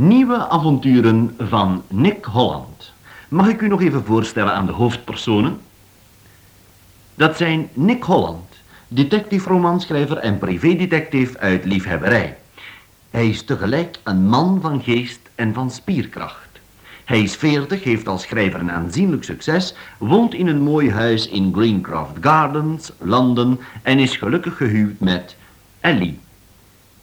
Nieuwe avonturen van Nick Holland. Mag ik u nog even voorstellen aan de hoofdpersonen? Dat zijn Nick Holland, detective romanschrijver en privédetective uit liefhebberij. Hij is tegelijk een man van geest en van spierkracht. Hij is veertig, heeft als schrijver een aanzienlijk succes, woont in een mooi huis in Greencroft Gardens, Londen en is gelukkig gehuwd met Ellie.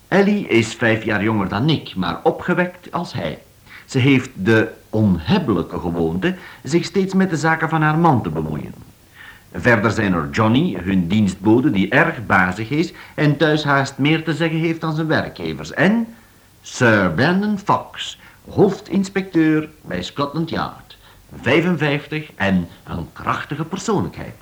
Ellie is vijf jaar jonger dan Nick, maar opgewekt als hij. Ze heeft de onhebbelijke gewoonte zich steeds met de zaken van haar man te bemoeien. Verder zijn er Johnny, hun dienstbode, die erg bazig is en thuis haast meer te zeggen heeft dan zijn werkgevers. En Sir Brandon Fox, hoofdinspecteur bij Scotland Yard. 55 en een krachtige persoonlijkheid.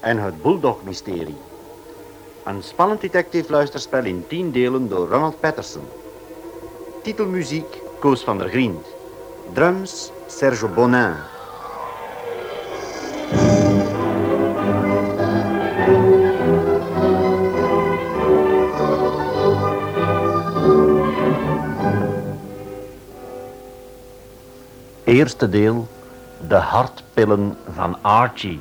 En het Bulldog-mysterie. Een spannend detective luisterspel in tien delen door Ronald Patterson. Titelmuziek Koos van der Griend. Drums Sergio Bonin. Eerste deel. De hartpillen van Archie.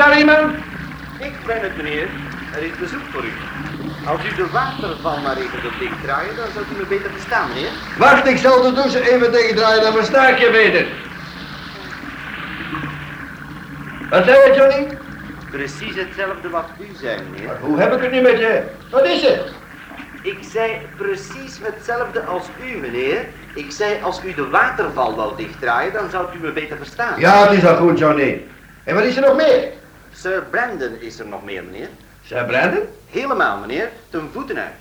Daar iemand? Ik ben het, meneer. Er is bezoek voor u. Als u de waterval maar even wilt dichtdraaien, dan zult u me beter verstaan, meneer. Wacht, ik zal de douche even tegendraaien, dan versta ik je beter. Wat zei je, Johnny? Precies hetzelfde wat u zei, meneer. Hoe heb ik het nu met je? Wat is het? Ik zei precies hetzelfde als u, meneer. Ik zei, als u de waterval wou dichtdraaien, dan zou u me beter verstaan. Ja, het is al goed, Johnny. En wat is er nog meer? Sir Brandon is er nog meer, meneer. Sir Brandon? Helemaal, meneer. Ten voeten uit.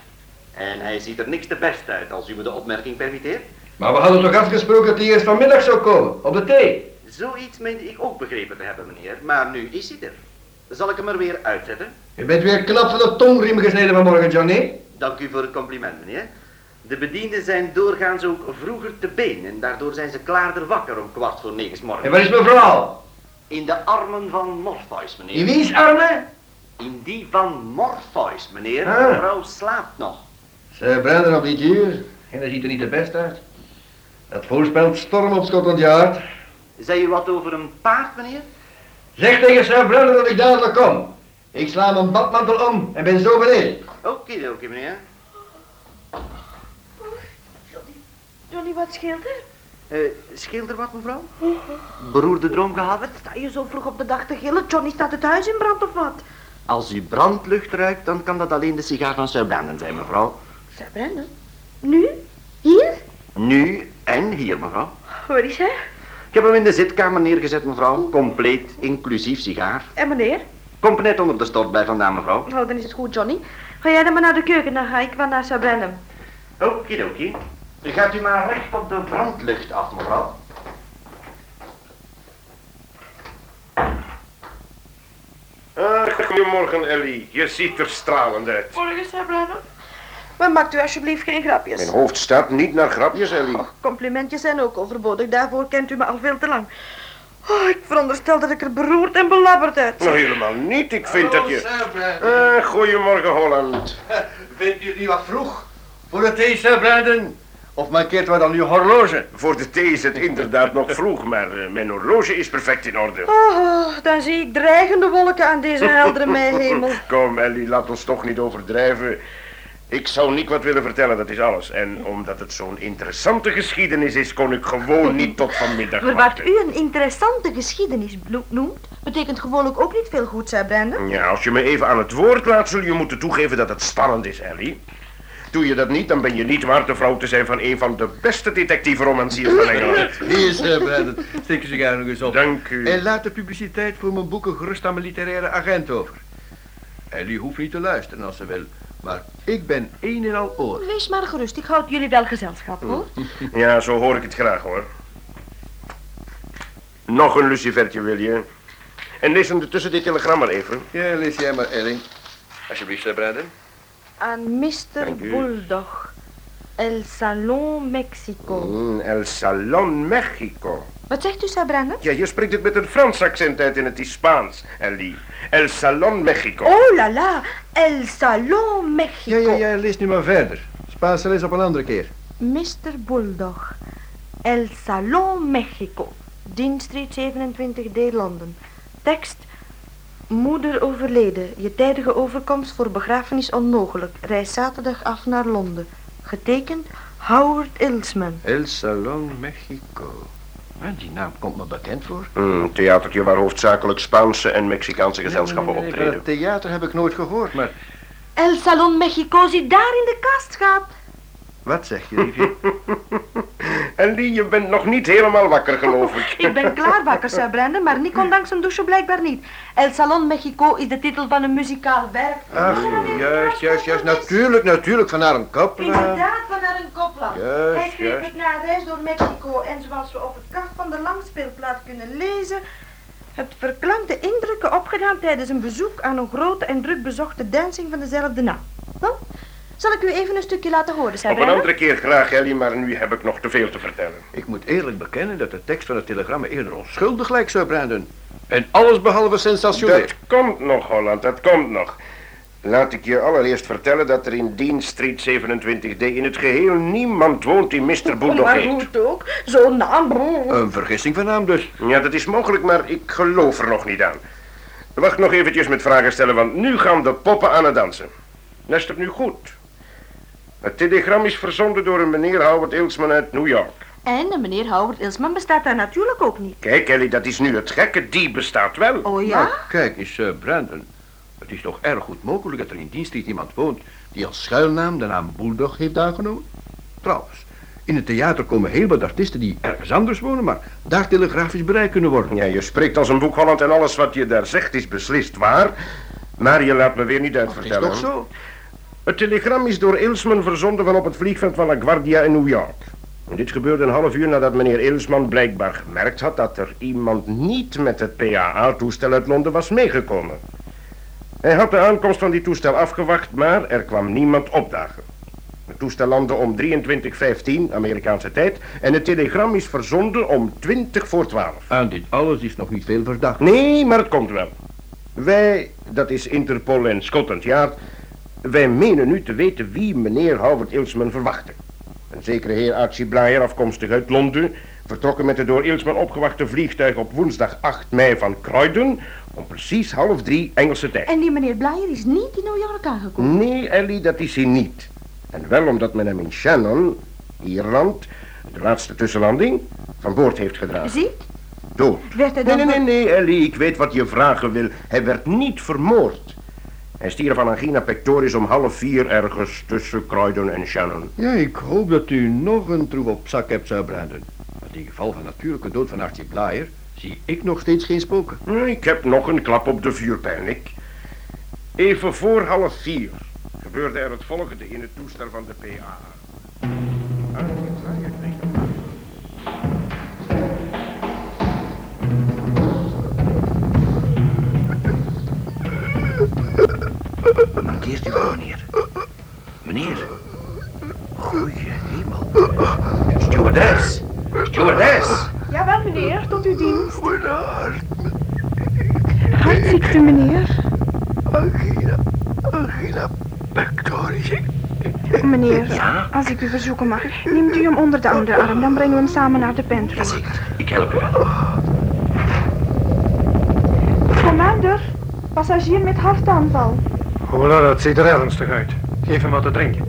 En hij ziet er niks te best uit, als u me de opmerking permitteert. Maar we hadden toch afgesproken dat hij eerst vanmiddag zou komen, op de thee? Zoiets meende ik ook begrepen te hebben, meneer. Maar nu is hij er. Zal ik hem er weer uitzetten? Je bent weer knap van de tongriem gesneden vanmorgen, Johnny. Dank u voor het compliment, meneer. De bedienden zijn doorgaans ook vroeger te been en daardoor zijn ze klaarder wakker om kwart voor negen 's En waar is mevrouw? In de armen van Morpheus, In meneer. wie's armen? In die van Morpheus, meneer. Ah. De vrouw slaapt nog. Sir Brandon op dit uur. En dat ziet er niet de best uit. Dat voorspelt storm op Scotland Yard. Zei u wat over een paard, meneer? Zeg tegen Sir Brandon dat ik dadelijk kom. Ik sla mijn badmantel om en ben zo beneden. Oké, oké, meneer. Johnny, wat scheelt er? Eh, scheelt er wat, mevrouw? Beroerde droom gehad? Wat sta je zo vroeg op de dag te gillen? Johnny staat het huis in brand of wat? Als u brandlucht ruikt, dan kan dat alleen de sigaar van Sir Brandon zijn, mevrouw. Sir Brandon? Nu? Hier? Nu en hier, mevrouw. Waar is hij? Ik heb hem in de zitkamer neergezet, mevrouw. Compleet, inclusief sigaar. En meneer? Komt net onder de stof bij vandaan, mevrouw. Oh, dan is het goed, Johnny. Ga jij dan maar naar de keuken, dan ga ik wel naar Sir Brandon. Okidoki. Gaat u maar recht op de brandlucht af, mevrouw. Ah, goedemorgen, Ellie. Je ziet er stralend uit. Morgen, Sir Brandon. Maar maakt u alsjeblieft geen grapjes. Mijn hoofd staat niet naar grapjes, Ellie. Complimentjes zijn ook overbodig. Daarvoor kent u me al veel te lang. Oh, ik veronderstel dat ik er beroerd en belabberd uit. Nou, helemaal niet. Ik vind dat je... Sir. Ah, goedemorgen, Holland. Vindt u het niet wat vroeg? Voor de thee, Sir Brandon? Of mankeert wat aan uw horloge? Voor de thee is het inderdaad nog vroeg, maar eh, mijn horloge is perfect in orde. Oh, dan zie ik dreigende wolken aan deze heldere meihemel. Kom, Ellie, laat ons toch niet overdrijven. Ik zou niet wat willen vertellen, dat is alles. En omdat het zo'n interessante geschiedenis is, kon ik gewoon niet tot vanmiddag Maar wat wachten. u een interessante geschiedenis noemt, betekent gewoonlijk ook niet veel goed, zei Brandon. Ja, als je me even aan het woord laat, zul je moeten toegeven dat het spannend is, Ellie. Doe je dat niet, dan ben je niet waard de vrouw te zijn van een van de beste detectieve-romanciers van Engeland. Hier is uh, Brandon. Steek je sigaar nog eens op. Dank u. En laat de publiciteit voor mijn boeken gerust aan mijn literaire agent over. Ellie hoeft niet te luisteren als ze wil. Maar ik ben een en al oor. Wees maar gerust, ik houd jullie wel gezelschap, hoor. Ja, zo hoor ik het graag, hoor. Nog een lucifertje, wil je? En lees ondertussen dit telegram maar even. Ja, lees jij maar, Ellie. Alsjeblieft, Sir Brandon. Aan Mr. Bulldog. El Salon Mexico. Mm, El Salon Mexico. Wat zegt u, Brandon? Ja, je spreekt het met een Frans accent uit en het Spaans, Ellie. El Salon Mexico. Oh la la, El Salon Mexico. Ja, ja, ja, lees nu maar verder. Spaanse lees op een andere keer. Mr. Bulldog. El Salon Mexico. Dean Street 27D Londen. Tekst. Moeder overleden. Je tijdige overkomst voor begrafenis onmogelijk. Reis zaterdag af naar Londen. Getekend Howard Ilsman. El Salon Mexico. Ah, die naam komt me bekend voor. Mm, een theatertje waar hoofdzakelijk Spaanse en Mexicaanse gezelschappen Nee, nee, nee, optreden. Theater heb ik nooit gehoord, maar... El Salon Mexico zit daar in de kast, schat. Wat zeg je, liefje? Ellie, je bent nog niet helemaal wakker, geloof ik. Ik ben klaar wakker, Brandon, maar niet ondanks een douche blijkbaar niet. El Salon Mexico is de titel van een muzikaal werk. Ach, juist, juist, juist. Natuurlijk, natuurlijk, van haar een kop. Inderdaad, van naar een kopland. Juist, Hij schreef juist. het na een reis door Mexico en zoals we op het kaft van de langspeelplaat kunnen lezen, het verklankte indrukken opgedaan tijdens een bezoek aan een grote en druk bezochte dancing van dezelfde naam. Zal ik u even een stukje laten horen, zei Op een andere keer graag, Ellie, maar nu heb ik nog te veel te vertellen. Ik moet eerlijk bekennen dat de tekst van het telegram me eerder onschuldig lijkt, Sir Brandon. En alles behalve sensationeel. Dat komt nog, Holland, dat komt nog. Laat ik je allereerst vertellen dat er in Dean Street 27D in het geheel niemand woont die Mr. Bulldog maar heet. goed ook, zo'n naam. Een vergissing van naam dus. Ja, dat is mogelijk, maar ik geloof er nog niet aan. Wacht nog eventjes met vragen stellen, want nu gaan de poppen aan het dansen. Luister nu goed. Het telegram is verzonden door een meneer Howard Ilsman uit New York. En de meneer Howard Ilsman bestaat daar natuurlijk ook niet. Kijk, Ellie, dat is nu het gekke. Die bestaat wel. Oh ja? Nou, kijk eens, Sir Brandon. Het is toch erg goed mogelijk dat er in dienst iemand woont die als schuilnaam de naam Bulldog heeft aangenomen? Trouwens, in het theater komen heel wat artiesten die ergens anders wonen, maar daar telegrafisch bereikt kunnen worden. Ja, je spreekt als een boek Holland en alles wat je daar zegt is beslist waar. Maar je laat me weer niet Dat is uitvertellen. toch zo? Het telegram is door Ilsman verzonden van op het vliegveld van LaGuardia in New York. En dit gebeurde een half uur nadat meneer Ilsman blijkbaar gemerkt had dat er iemand niet met het PAA-toestel uit Londen was meegekomen. Hij had de aankomst van die toestel afgewacht, maar er kwam niemand opdagen. Het toestel landde om 23.15 Amerikaanse tijd en het telegram is verzonden om 20 voor 12. Aan dit alles is nog niet veel verdacht. Nee, maar het komt wel. Wij, dat is Interpol en Scotland Yard, wij menen nu te weten wie meneer Howard Ilsman verwachtte. Een zekere heer Archie Blyer, afkomstig uit Londen, vertrokken met het door Ilsman opgewachte vliegtuig op woensdag 8 mei van Croydon om precies half drie Engelse tijd. En die meneer Blyer is niet in New York aangekomen. Nee, Ellie, dat is hij niet. En wel omdat men hem in Shannon, Ierland, de laatste tussenlanding, van boord heeft gedragen. Ziet? Dood. Werd hij Nee, nee, nee, nee, Ellie, ik weet wat je vragen wil. Hij werd niet vermoord. Hij stierf van angina pectoris om half vier ergens tussen Croydon en Shannon. Ja, ik hoop dat u nog een troef op zak hebt, Sir Brandon. Want in geval van natuurlijke dood van Archie Blyer zie ik nog steeds geen spoken. Ik heb nog een klap op de vuurpijl, Nick. Even voor half vier gebeurde er het volgende in het toestel van de PA. Mankeert u wel, meneer? Meneer? Goeie hemel. Stewardess! Stewardess! Jawel, meneer, tot uw dienst. Hartziekte, meneer. Angina, angina pectoris. Meneer, Ja? als ik u verzoeken mag, neemt u hem onder de andere arm, dan brengen we hem samen naar de pantry. Jazeker, ik help u wel. Commander, passagier met hartaanval. Hola, dat ziet er ernstig uit. Geef hem wat te drinken.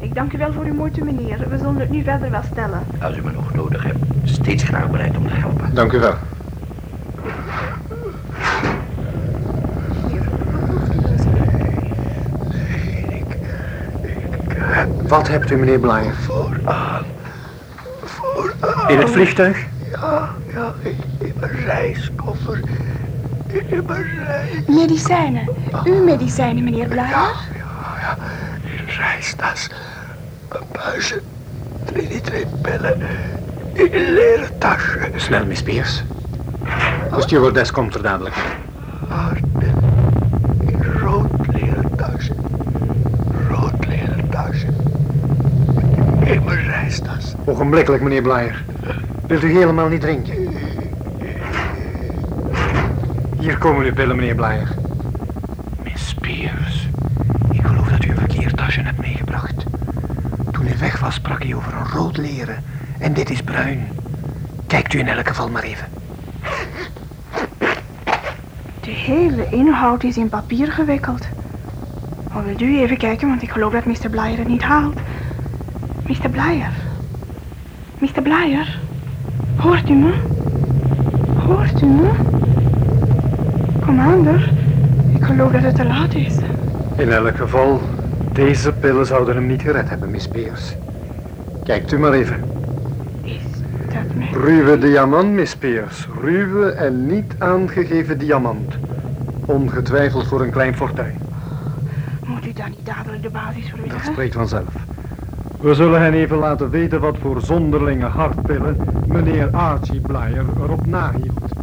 Ik dank u wel voor uw moeite, meneer. We zullen het nu verder wel stellen. Als u me nog nodig hebt, steeds graag bereid om te helpen. Dank u wel. Wat hebt u, meneer Blaaier? Vooraan. Vooraan. In het vliegtuig? Ja, ja, in, in mijn reiskoffer. Medicijnen. Uw medicijnen, meneer Blaaier. Ja, ja, in reistas. Een buizen. Drie liters pillen. In een leren tasje. Snel, Miss Pierce. De stewardess komt er dadelijk. Aardpil. In rood leren tasje. Rood leren tasje. In mijn reistas. Ogenblikkelijk, meneer Blaaier. Wilt u helemaal niet drinken? Hier komen uw pillen, meneer Blaaier. Miss Pierce, ik geloof dat u een verkeerd tasje hebt meegebracht. Toen u weg was, sprak u over een rood leren. En dit is bruin. Kijkt u in elk geval maar even. De hele inhoud is in papier gewikkeld. Maar wilt u even kijken, want ik geloof dat Mr. Blaaier het niet haalt. Mr. Blaaier. Mr. Blaaier. Hoort u me? Hoort u me? Commander, ik geloof dat het te laat is. In elk geval, deze pillen zouden hem niet gered hebben, Miss Pierce. Kijkt u maar even. Is dat met... Ruwe diamant, Miss Pierce. Ruwe en niet aangegeven diamant. Ongetwijfeld voor een klein fortuin. Moet u dan niet dadelijk de basis Dat verwittigen? spreekt vanzelf. We zullen hen even laten weten wat voor zonderlinge hartpillen meneer Archie Blyer erop nahield.